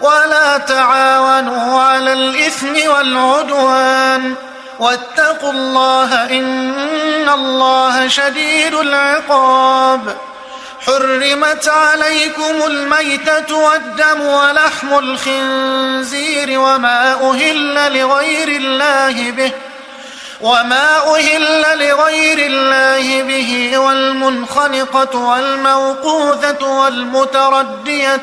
ولا تعاونوا على الإثم والعدوان. واتقوا الله إن الله شديد العقاب. حرمت عليكم الميتة والدم ولحم الخنزير وما أهل لغير الله به وما أهل لغير الله به والمنخنقة والموقوذة والمتردية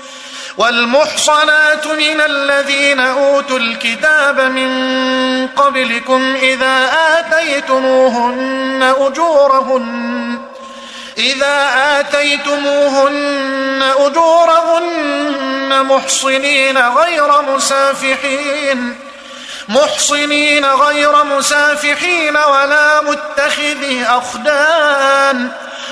والمحصنات من الذين أوتوا الكتاب من قبلكم إذا آتيتموهن أجورهن إذا آتيتموهن أجورهن محصنين غير مسافحين محصنين غير مسافحين ولا متخذي أخدان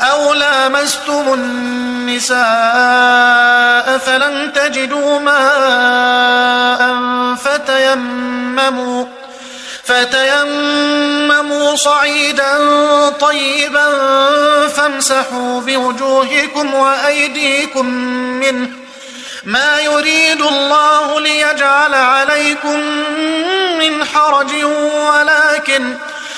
أو لامستم النساء فلم تجدوا ماء فتيمموا فتيمموا صعيدا طيبا فامسحوا بوجوهكم وأيديكم منه ما يريد الله ليجعل عليكم من حرج ولكن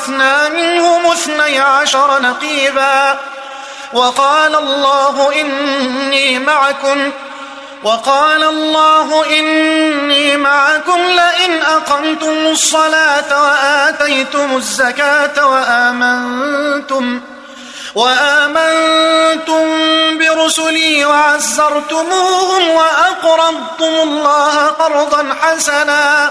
وبعثنا منهم اثني عشر نقيبا وقال الله إني معكم وقال الله إني معكم لئن أقمتم الصلاة وآتيتم الزكاة وآمنتم وآمنتم برسلي وعزرتموهم وأقرضتم الله قرضا حسنا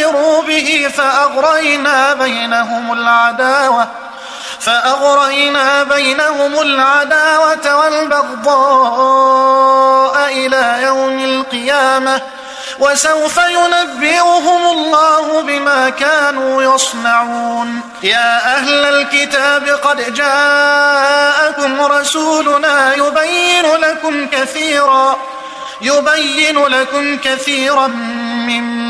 ذكروا به فأغرينا بينهم العداوة فأغرينا بينهم العداوة والبغضاء إلى يوم القيامة وسوف ينبئهم الله بما كانوا يصنعون يا أهل الكتاب قد جاءكم رسولنا يبين لكم كثيرا يبين لكم كثيرا مما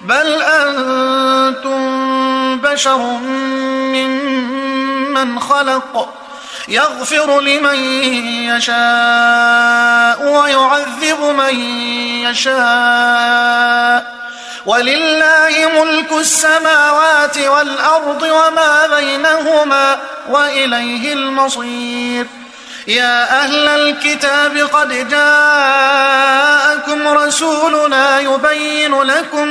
بل أنتم بشر ممن خلق يغفر لمن يشاء ويعذب من يشاء. ولله ملك السماوات والأرض وما بينهما وإليه المصير. يا أهل الكتاب قد جاءكم رسولنا يبين لكم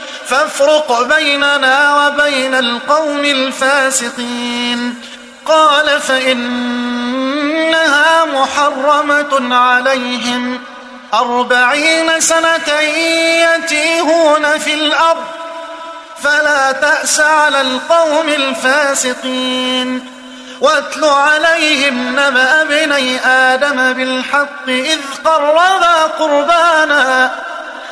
فافرق بيننا وبين القوم الفاسقين. قال فإنها محرمة عليهم. أربعين سنة يتيهون في الأرض. فلا تأس على القوم الفاسقين. واتل عليهم نبأ ابني آدم بالحق إذ قربا قربانا.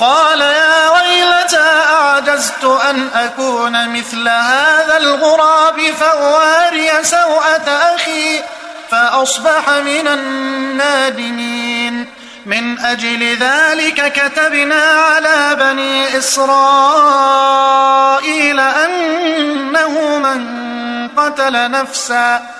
قال يا ويلتى أعجزت أن أكون مثل هذا الغراب فأواري سوءة أخي فأصبح من النادمين. من أجل ذلك كتبنا على بني إسرائيل أنه من قتل نفسا.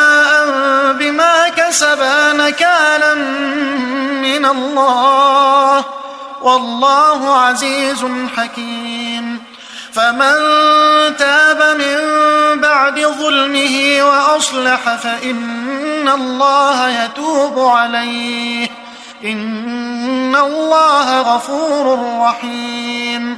بما كسبا نكالا من الله والله عزيز حكيم. فمن تاب من بعد ظلمه وأصلح فإن الله يتوب عليه. إن الله غفور رحيم.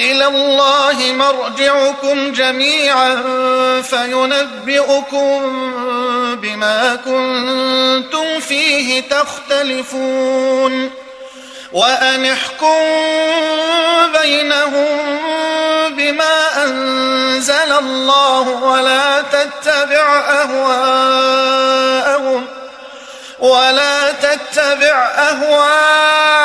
إلى الله مرجعكم جميعا فينبئكم بما كنتم فيه تختلفون. وأن احكم بينهم بما أنزل الله ولا تتبع أهواءهم ولا تتبع أهواءهم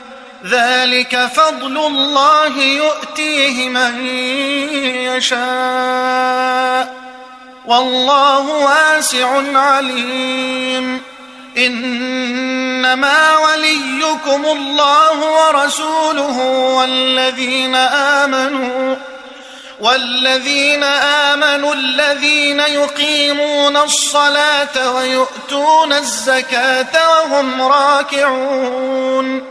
ذلك فضل الله يؤتيه من يشاء. والله واسع عليم. إنما وليكم الله ورسوله والذين آمنوا والذين آمنوا الذين يقيمون الصلاة ويؤتون الزكاة وهم راكعون.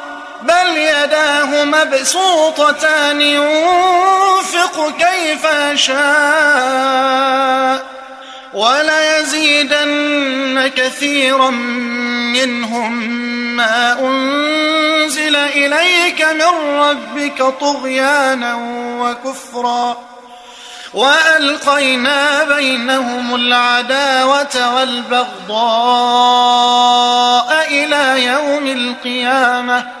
بل يداه مبسوطتان ينفق كيف يشاء وليزيدن كثيرا منهم ما أنزل إليك من ربك طغيانا وكفرا وألقينا بينهم العداوة والبغضاء إلى يوم القيامة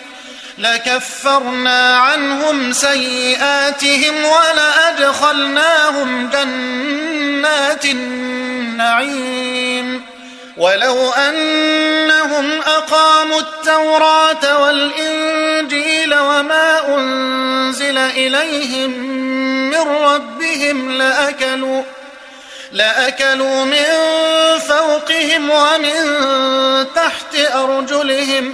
لكفرنا عنهم سيئاتهم ولأدخلناهم جنات النعيم. ولو أنهم أقاموا التوراة والإنجيل وما أنزل إليهم من ربهم لأكلوا لأكلوا من فوقهم ومن تحت أرجلهم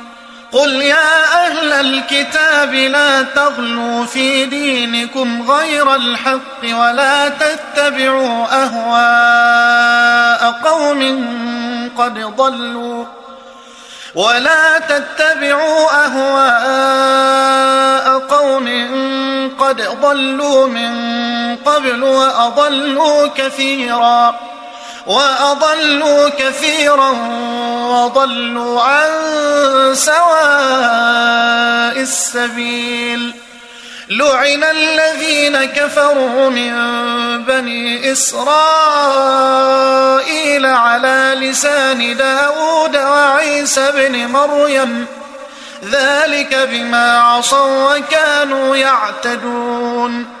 قل يا أهل الكتاب لا تغلوا في دينكم غير الحق ولا تتبعوا أهواء قوم قد ضلوا ولا تتبعوا أهواء قوم قد ضلوا من قبل وأضلوا كثيراً وأضلوا كثيرا وضلوا عن سواء السبيل. لعن الذين كفروا من بني إسرائيل على لسان داود وعيسى بن مريم. ذلك بما عصوا وكانوا يعتدون.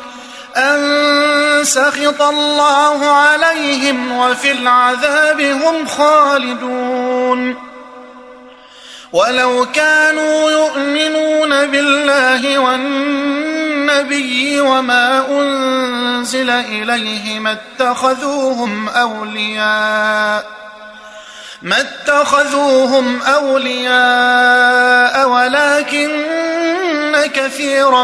أن سخط الله عليهم وفي العذاب هم خالدون. ولو كانوا يؤمنون بالله والنبي وما أنزل إليه ما اتخذوهم أولياء ما اتخذوهم أولياء ولكن كثيرا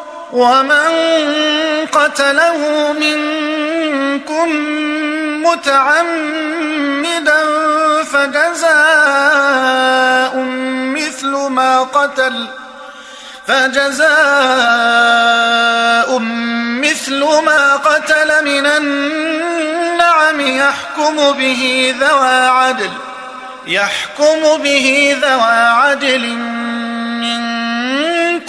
ومن قتله منكم متعمدا فجزاء مثل ما قتل فجزاء مثل ما قتل من النعم يحكم به ذوى عدل يحكم به ذوى عدل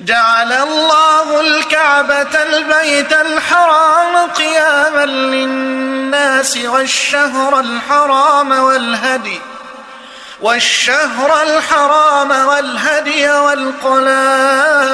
جعل الله الكعبة البيت الحرام قياما للناس والشهر الحرام والهدي والشهر الحرام والهدي والقلائد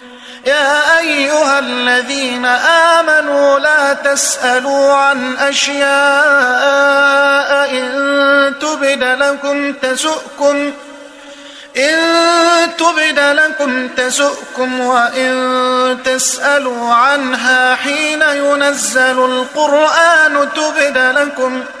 يا أيها الذين آمنوا لا تسألوا عن أشياء إن تبد لكم تسؤكم إن تبد لكم تسؤكم وإن تسألوا عنها حين ينزل القرآن تبد لكم ۖ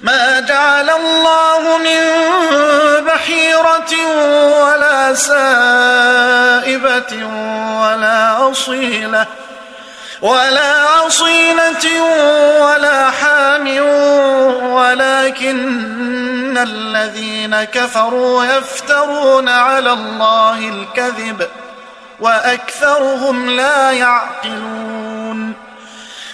ما جعل الله من بحيرة ولا سائبة ولا أصيلة ولا أصيلة ولا حام ولكن الذين كفروا يفترون على الله الكذب وأكثرهم لا يعقلون.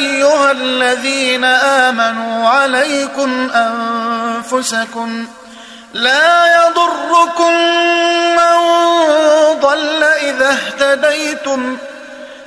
أيها الذين آمنوا عليكم أنفسكم لا يضركم من ضل إذا اهتديتم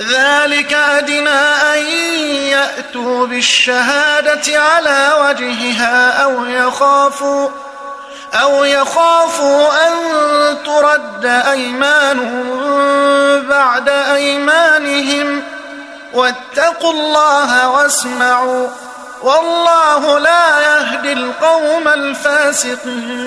ذلك أدنى أن يأتوا بالشهادة على وجهها أو يخافوا أو يخافوا أن ترد أيمان بعد أيمانهم. واتقوا الله واسمعوا والله لا يهدي القوم الفاسقين.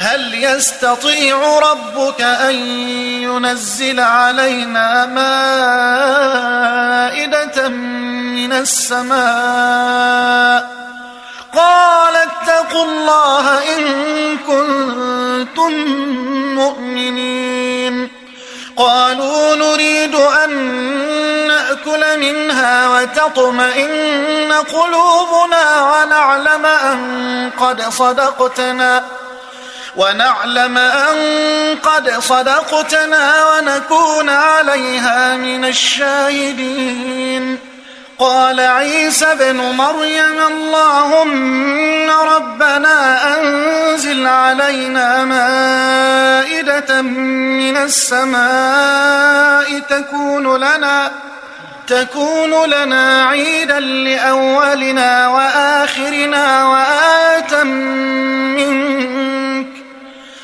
هل يستطيع ربك أن ينزل علينا مائدة من السماء؟ قال اتقوا الله إن كنتم مؤمنين. قالوا نريد أن نأكل منها وتطمئن قلوبنا ونعلم أن قد صدقتنا. ونعلم أن قد صدقتنا ونكون عليها من الشاهدين. قال عيسى بن مريم اللهم ربنا أنزل علينا مائدة من السماء تكون لنا تكون لنا عيدا لأولنا وآخرنا وآية منك.